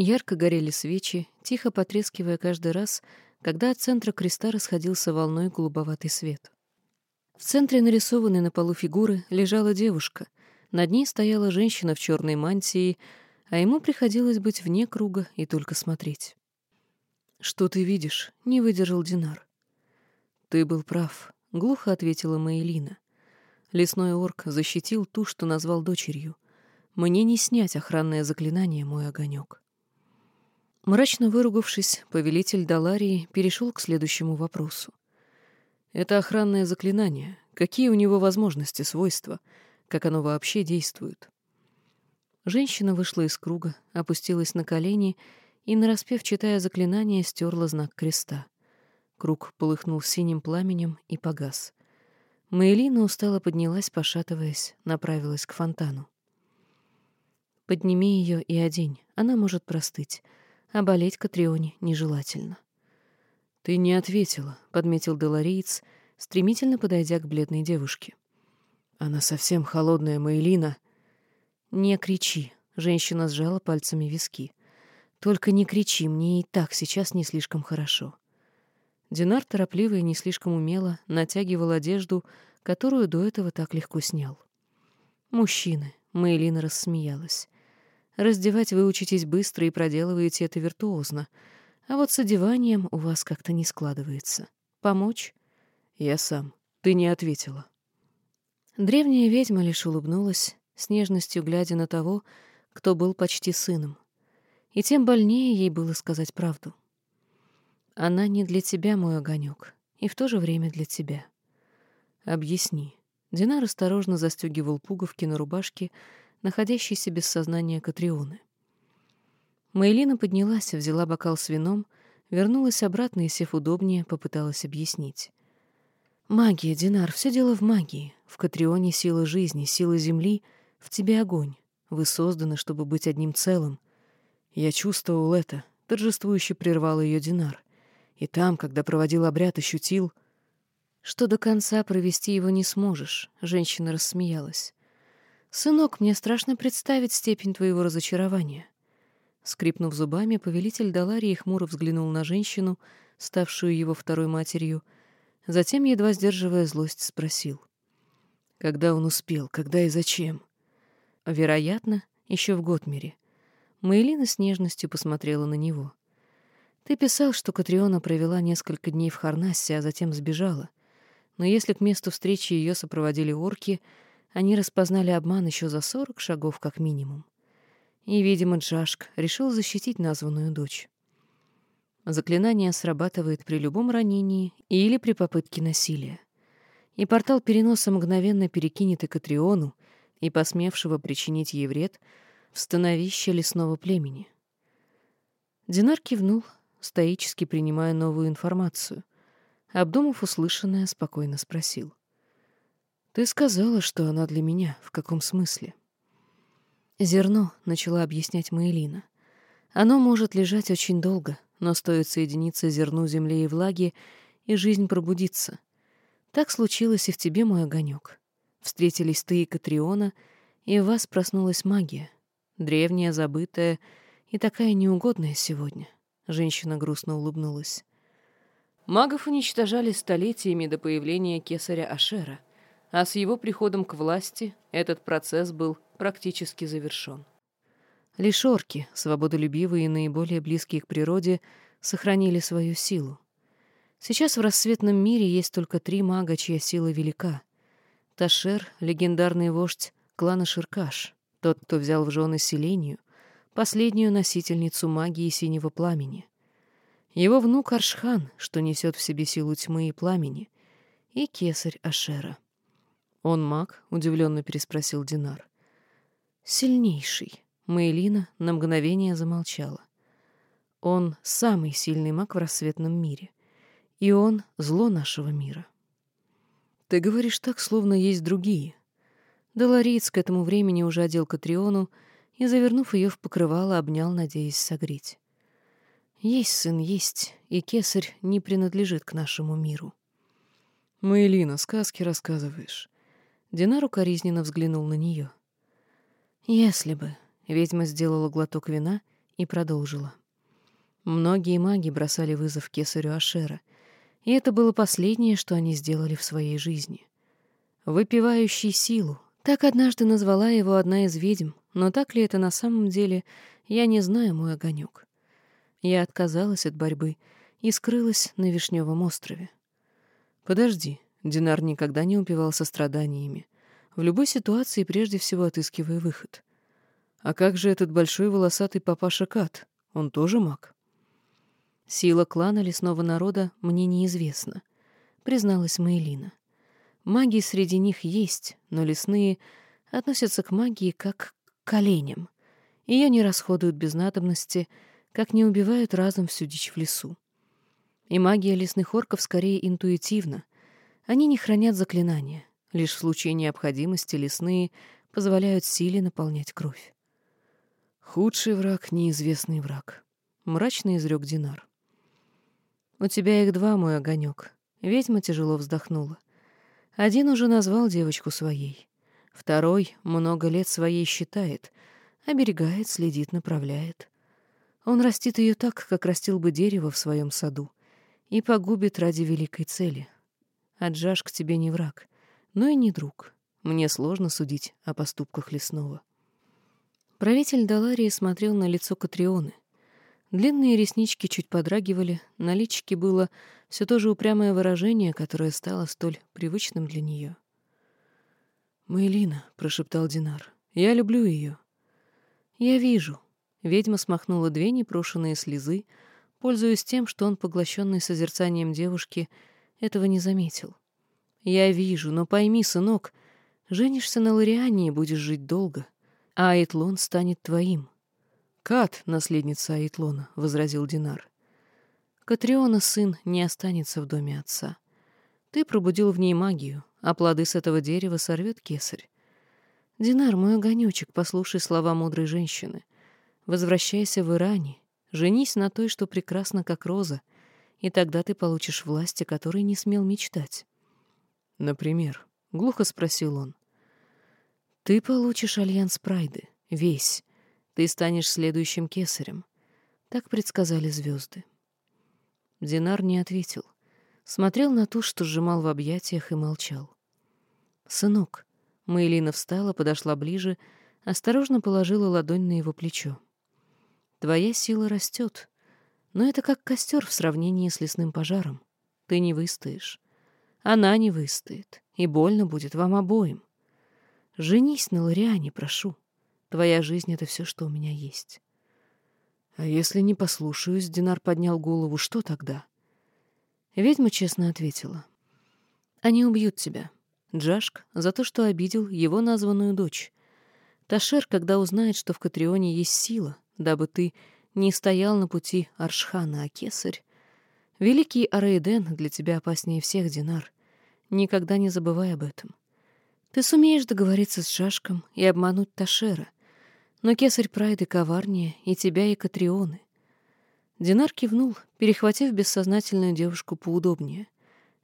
Ярко горели свечи, тихо потрескивая каждый раз, когда от центра креста расходился волной голубоватый свет. В центре нарисованной на полу фигуры лежала девушка. Над ней стояла женщина в черной мантии, а ему приходилось быть вне круга и только смотреть. «Что ты видишь?» — не выдержал Динар. «Ты был прав», — глухо ответила Маэлина. Лесной орк защитил ту, что назвал дочерью. Мне не снять охранное заклинание, мой огонек. Мрачно выругавшись, повелитель Даларии перешел к следующему вопросу. Это охранное заклинание. Какие у него возможности, свойства? Как оно вообще действует? Женщина вышла из круга, опустилась на колени и, нараспев, читая заклинание, стерла знак креста. Круг полыхнул синим пламенем и погас. Маэлина устало поднялась, пошатываясь, направилась к фонтану. «Подними ее и одень, она может простыть, а болеть Катрионе нежелательно». «Ты не ответила», — подметил Делариец, стремительно подойдя к бледной девушке. «Она совсем холодная, Маэлина». «Не кричи», — женщина сжала пальцами виски. «Только не кричи, мне и так сейчас не слишком хорошо». Динар торопливо и не слишком умело натягивал одежду, которую до этого так легко снял. «Мужчины», — Маэлина рассмеялась. «Раздевать вы учитесь быстро и проделываете это виртуозно, а вот с одеванием у вас как-то не складывается. Помочь? Я сам. Ты не ответила. Древняя ведьма лишь улыбнулась, с нежностью глядя на того, кто был почти сыном. И тем больнее ей было сказать правду. Она не для тебя, мой огонек, и в то же время для тебя. Объясни. Динар осторожно застегивал пуговки на рубашке, находящейся без сознания Катрионы. Мейлина поднялась, взяла бокал с вином, вернулась обратно и, сев удобнее, попыталась объяснить. «Магия, Динар, все дело в магии. В Катрионе сила жизни, сила земли, в тебе огонь. Вы созданы, чтобы быть одним целым. Я чувствовал это, торжествующе прервал ее Динар. И там, когда проводил обряд, ощутил... Что до конца провести его не сможешь, женщина рассмеялась. «Сынок, мне страшно представить степень твоего разочарования. Скрипнув зубами, повелитель Даларии хмуро взглянул на женщину, ставшую его второй матерью, затем, едва сдерживая злость, спросил. Когда он успел, когда и зачем? Вероятно, еще в Готмере. Маэлина с нежностью посмотрела на него. Ты писал, что Катриона провела несколько дней в Харнассе, а затем сбежала. Но если к месту встречи ее сопроводили орки, они распознали обман еще за сорок шагов как минимум. И, видимо, Джашк решил защитить названную дочь. Заклинание срабатывает при любом ранении или при попытке насилия. И портал переноса мгновенно перекинет и Катриону, и посмевшего причинить ей вред в становище лесного племени. Динар кивнул, стоически принимая новую информацию. Обдумав услышанное, спокойно спросил. «Ты сказала, что она для меня. В каком смысле?» «Зерно», — начала объяснять Маэлина. «Оно может лежать очень долго, но стоит соединиться зерну земли и влаги, и жизнь пробудится. Так случилось и в тебе, мой огонек. Встретились ты и Катриона, и в вас проснулась магия. Древняя, забытая и такая неугодная сегодня». Женщина грустно улыбнулась. Магов уничтожали столетиями до появления кесаря Ашера, а с его приходом к власти этот процесс был практически завершен. Лишь орки, свободолюбивые и наиболее близкие к природе, сохранили свою силу. Сейчас в рассветном мире есть только три мага, чья сила велика. Ташер — легендарный вождь клана Ширкаш, тот, кто взял в жены Селению, последнюю носительницу магии синего пламени. Его внук Аршхан, что несет в себе силу тьмы и пламени, и кесарь Ашера. «Он маг?» — удивленно переспросил Динар. Сильнейший. Мейлина на мгновение замолчала. Он самый сильный маг в рассветном мире. И он — зло нашего мира. Ты говоришь так, словно есть другие. Долориец к этому времени уже одел Катриону и, завернув ее в покрывало, обнял, надеясь согреть. Есть сын, есть, и кесарь не принадлежит к нашему миру. Маэлина, сказки рассказываешь. Динар укоризненно взглянул на нее. Если бы. Ведьма сделала глоток вина и продолжила. Многие маги бросали вызов кесарю Ашера, и это было последнее, что они сделали в своей жизни. «Выпивающий силу», так однажды назвала его одна из ведьм, но так ли это на самом деле, я не знаю, мой огонек. Я отказалась от борьбы и скрылась на Вишневом острове. Подожди, Динар никогда не упивался страданиями. В любой ситуации прежде всего отыскивая выход. А как же этот большой волосатый папаша Кат? Он тоже маг? Сила клана лесного народа мне неизвестна, призналась Маэлина. Магии среди них есть, но лесные относятся к магии как к оленям. Ее не расходуют без надобности, как не убивают разом всю дичь в лесу. И магия лесных орков скорее интуитивна. Они не хранят заклинания. Лишь в случае необходимости лесные позволяют силе наполнять кровь. «Худший враг — неизвестный враг», — мрачно изрек Динар. «У тебя их два, мой огонек. Ведьма тяжело вздохнула. Один уже назвал девочку своей. Второй много лет своей считает, оберегает, следит, направляет. Он растит ее так, как растил бы дерево в своем саду, и погубит ради великой цели. Аджаш к тебе не враг, но и не друг. Мне сложно судить о поступках лесного. Правитель Даларии смотрел на лицо Катрионы. Длинные реснички чуть подрагивали, на личике было все то же упрямое выражение, которое стало столь привычным для нее. «Мэйлина», — прошептал Динар, — «я люблю ее». «Я вижу». Ведьма смахнула две непрошенные слезы, пользуясь тем, что он, поглощенный созерцанием девушки, этого не заметил. «Я вижу, но пойми, сынок, женишься на Лориане и будешь жить долго а Айтлон станет твоим. Кат, наследница Айтлона, — возразил Динар. Катриона, сын, не останется в доме отца. Ты пробудил в ней магию, а плоды с этого дерева сорвет кесарь. Динар, мой огонечек, послушай слова мудрой женщины. Возвращайся в Иране, женись на той, что прекрасна, как роза, и тогда ты получишь власти, которой не смел мечтать. Например, — глухо спросил он, ты получишь альянс Прайды, весь. Ты станешь следующим кесарем. Так предсказали звезды. Динар не ответил. Смотрел на ту, что сжимал в объятиях, и молчал. «Сынок». Маэлина встала, подошла ближе, осторожно положила ладонь на его плечо. «Твоя сила растет, но это как костер в сравнении с лесным пожаром. Ты не выстоишь. Она не выстоит, и больно будет вам обоим. Женись на Лориане, прошу. Твоя жизнь — это все, что у меня есть. А если не послушаюсь, Динар поднял голову, что тогда? Ведьма честно ответила. Они убьют тебя. Джашк за то, что обидел его названную дочь. Ташер, когда узнает, что в Катрионе есть сила, дабы ты не стоял на пути Аршхана, а кесарь. Великий Араиден для тебя опаснее всех, Динар. Никогда не забывай об этом. Ты сумеешь договориться с Жашком и обмануть Ташера, но кесарь Прайды коварнее и тебя, и Катрионы. Динар кивнул, перехватив бессознательную девушку поудобнее.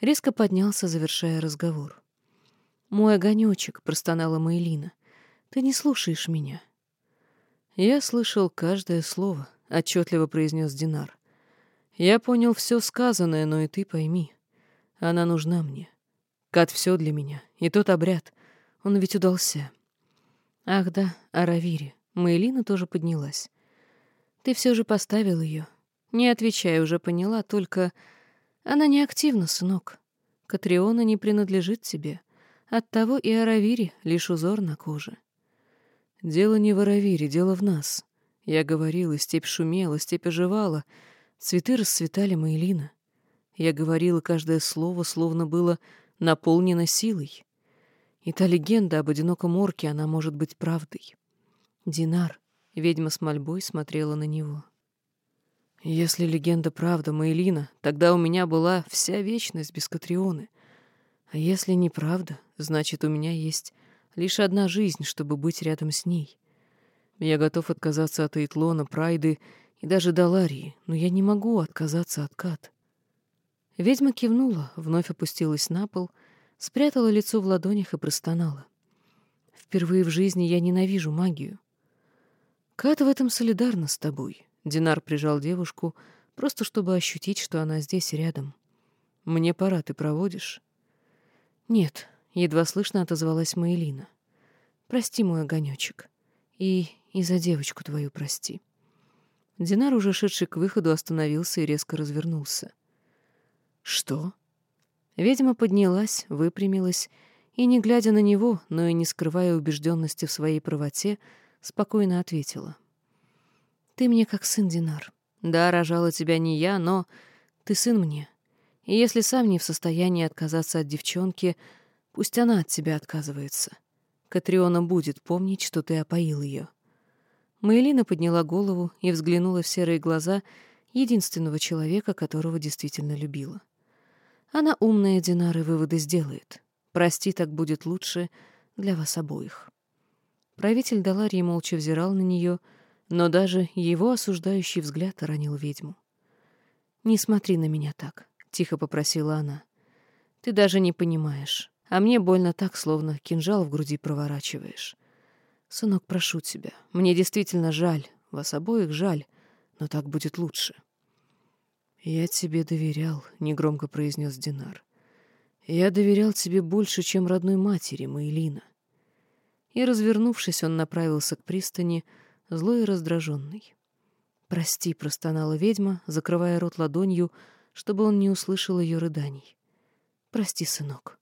Резко поднялся, завершая разговор. «Мой огонечек», — простонала Маэлина, — «ты не слушаешь меня». «Я слышал каждое слово», — отчетливо произнес Динар. «Я понял все сказанное, но и ты пойми. Она нужна мне. Кат все для меня. И тот обряд. Он ведь удался. Ах да, Аравири. Маэлина тоже поднялась. Ты все же поставил ее. Не отвечай, уже поняла, только... Она не активна, сынок. Катриона не принадлежит тебе. Оттого и Аравири — лишь узор на коже. Дело не в Аравире, дело в нас. Я говорила, степь шумела, степь оживала. Цветы расцветали Маэлина. Я говорила каждое слово, словно было наполнена силой. И та легенда об одиноком орке, она может быть правдой. Динар, ведьма с мольбой смотрела на него. Если легенда правда, Маэлина, тогда у меня была вся вечность без Катрионы. А если неправда, значит, у меня есть лишь одна жизнь, чтобы быть рядом с ней. Я готов отказаться от Эйтлона, Прайды и даже Даларии, но я не могу отказаться от Кат. Ведьма кивнула, вновь опустилась на пол, спрятала лицо в ладонях и простонала. «Впервые в жизни я ненавижу магию». Кат в этом солидарна с тобой. Динар прижал девушку, просто чтобы ощутить, что она здесь рядом. Мне пора, ты проводишь? Нет, едва слышно отозвалась Маэлина. Прости, мой огонечек. И и за девочку твою прости. Динар, уже шедший к выходу, остановился и резко развернулся. Что? Ведьма поднялась, выпрямилась и, не глядя на него, но и не скрывая убежденности в своей правоте, спокойно ответила. «Ты мне как сын, Динар. Да, рожала тебя не я, но ты сын мне. И если сам не в состоянии отказаться от девчонки, пусть она от тебя отказывается. Катриона будет помнить, что ты опоил ее». Маэлина подняла голову и взглянула в серые глаза единственного человека, которого действительно любила. Она умная, Динар, и выводы сделает. Прости, так будет лучше для вас обоих. Правитель Даларии молча взирал на нее, но даже его осуждающий взгляд ранил ведьму. «Не смотри на меня так», — тихо попросила она. «Ты даже не понимаешь, а мне больно так, словно кинжал в груди проворачиваешь. Сынок, прошу тебя, мне действительно жаль, вас обоих жаль, но так будет лучше». «Я тебе доверял», — негромко произнес Динар. «Я доверял тебе больше, чем родной матери, Маэлина». И, развернувшись, он направился к пристани, злой и раздраженный. «Прости», — простонала ведьма, закрывая рот ладонью, чтобы он не услышал ее рыданий. «Прости, сынок».